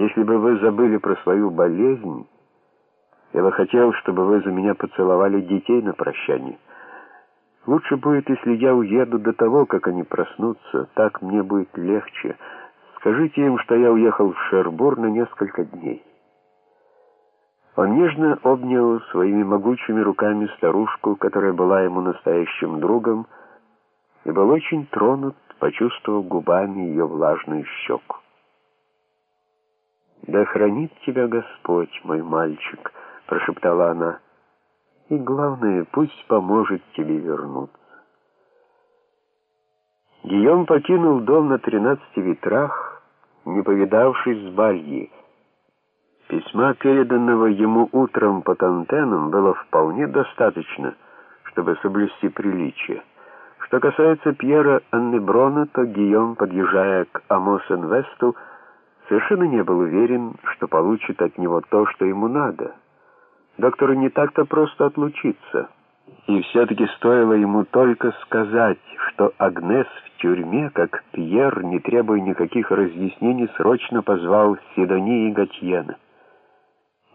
Если бы вы забыли про свою болезнь, я бы хотел, чтобы вы за меня поцеловали детей на прощание. Лучше будет, если я уеду до того, как они проснутся. Так мне будет легче. Скажите им, что я уехал в Шербур на несколько дней». Он нежно обнял своими могучими руками старушку, которая была ему настоящим другом, и был очень тронут, почувствовав губами ее влажную щеку. «Да хранит тебя Господь, мой мальчик», — прошептала она, — «и главное, пусть поможет тебе вернуться». Гийом покинул дом на тринадцати ветрах, не повидавшись с Бальей, Письма, переданного ему утром по Тантенам, было вполне достаточно, чтобы соблюсти приличие. Что касается Пьера Аннеброна, то Гийом, подъезжая к Амос-Инвесту, совершенно не был уверен, что получит от него то, что ему надо. Доктору не так-то просто отлучиться. И все-таки стоило ему только сказать, что Агнес в тюрьме, как Пьер, не требуя никаких разъяснений, срочно позвал Сидони и Гатьена.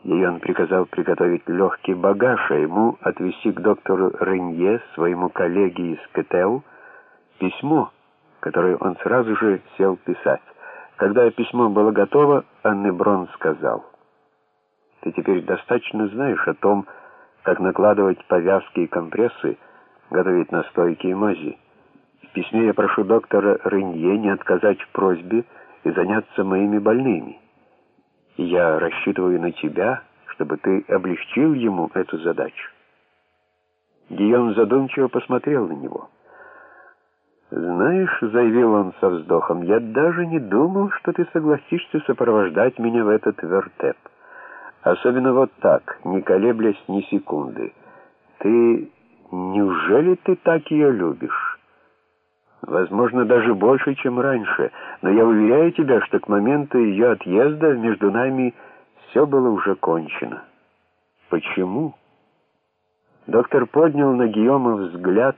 Ей он приказал приготовить легкий багаж, а ему отвезти к доктору Ренье, своему коллеге из КТУ, письмо, которое он сразу же сел писать. Когда письмо было готово, Анны Брон сказал, «Ты теперь достаточно знаешь о том, как накладывать повязки и компрессы, готовить настойки и мази. В письме я прошу доктора Ренье не отказать в просьбе и заняться моими больными». Я рассчитываю на тебя, чтобы ты облегчил ему эту задачу. Гийом задумчиво посмотрел на него. «Знаешь, — заявил он со вздохом, — я даже не думал, что ты согласишься сопровождать меня в этот вертеп. Особенно вот так, не колеблясь ни секунды. Ты... Неужели ты так ее любишь?» Возможно, даже больше, чем раньше, но я уверяю тебя, что к моменту ее отъезда между нами все было уже кончено. Почему? Доктор поднял на Гийома взгляд,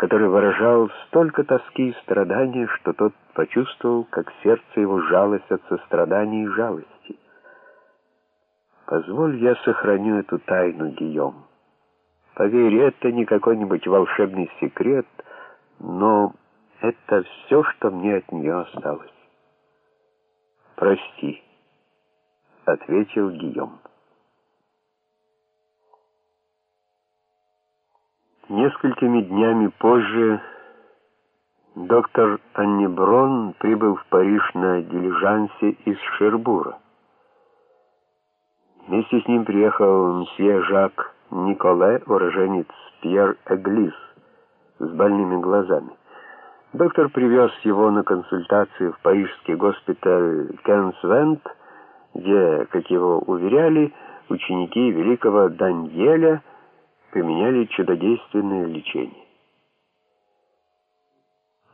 который выражал столько тоски и страдания, что тот почувствовал, как сердце его жалось от сострадания и жалости. «Позволь, я сохраню эту тайну, Гийом. Поверь, это не какой-нибудь волшебный секрет, но это все, что мне от нее осталось. «Прости», — ответил Гийом. Несколькими днями позже доктор Аннеброн прибыл в Париж на дилижансе из Шербура. Вместе с ним приехал мсье Жак Николе, уроженец Пьер Эглис, с больными глазами. Доктор привез его на консультацию в парижский госпиталь Кенсвент, где, как его уверяли, ученики великого Даньеля применяли чудодейственное лечение.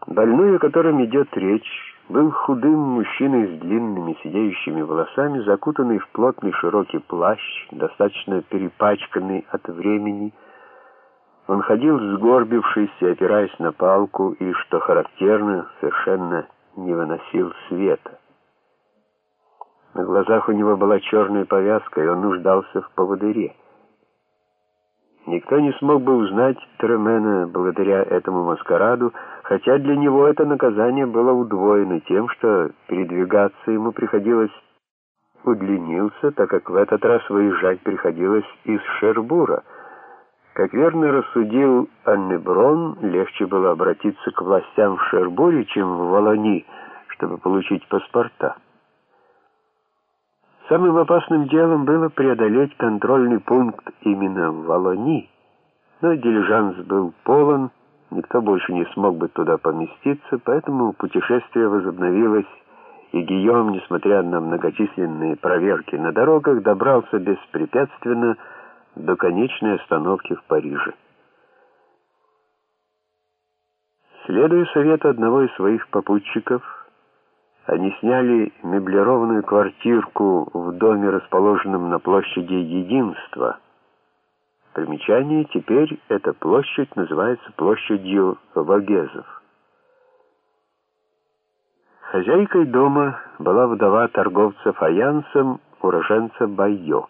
Больной, о котором идет речь, был худым мужчиной с длинными сидеющими волосами, закутанный в плотный широкий плащ, достаточно перепачканный от времени, он ходил сгорбившись и опираясь на палку, и, что характерно, совершенно не выносил света. На глазах у него была черная повязка, и он нуждался в поводыре. Никто не смог бы узнать Тремена благодаря этому маскараду, хотя для него это наказание было удвоено тем, что передвигаться ему приходилось удлинился, так как в этот раз выезжать приходилось из Шербура — как верно рассудил Аннеброн, легче было обратиться к властям в Шербуре, чем в Волони, чтобы получить паспорта. Самым опасным делом было преодолеть контрольный пункт именно в Волони, но дилижанс был полон, никто больше не смог бы туда поместиться, поэтому путешествие возобновилось, и Гийом, несмотря на многочисленные проверки на дорогах, добрался беспрепятственно до конечной остановки в Париже. Следуя совету одного из своих попутчиков, они сняли меблированную квартирку в доме, расположенном на площади Единства. Примечание, теперь эта площадь называется площадью Вагезов. Хозяйкой дома была вдова торговца фаянсом, уроженца Байо.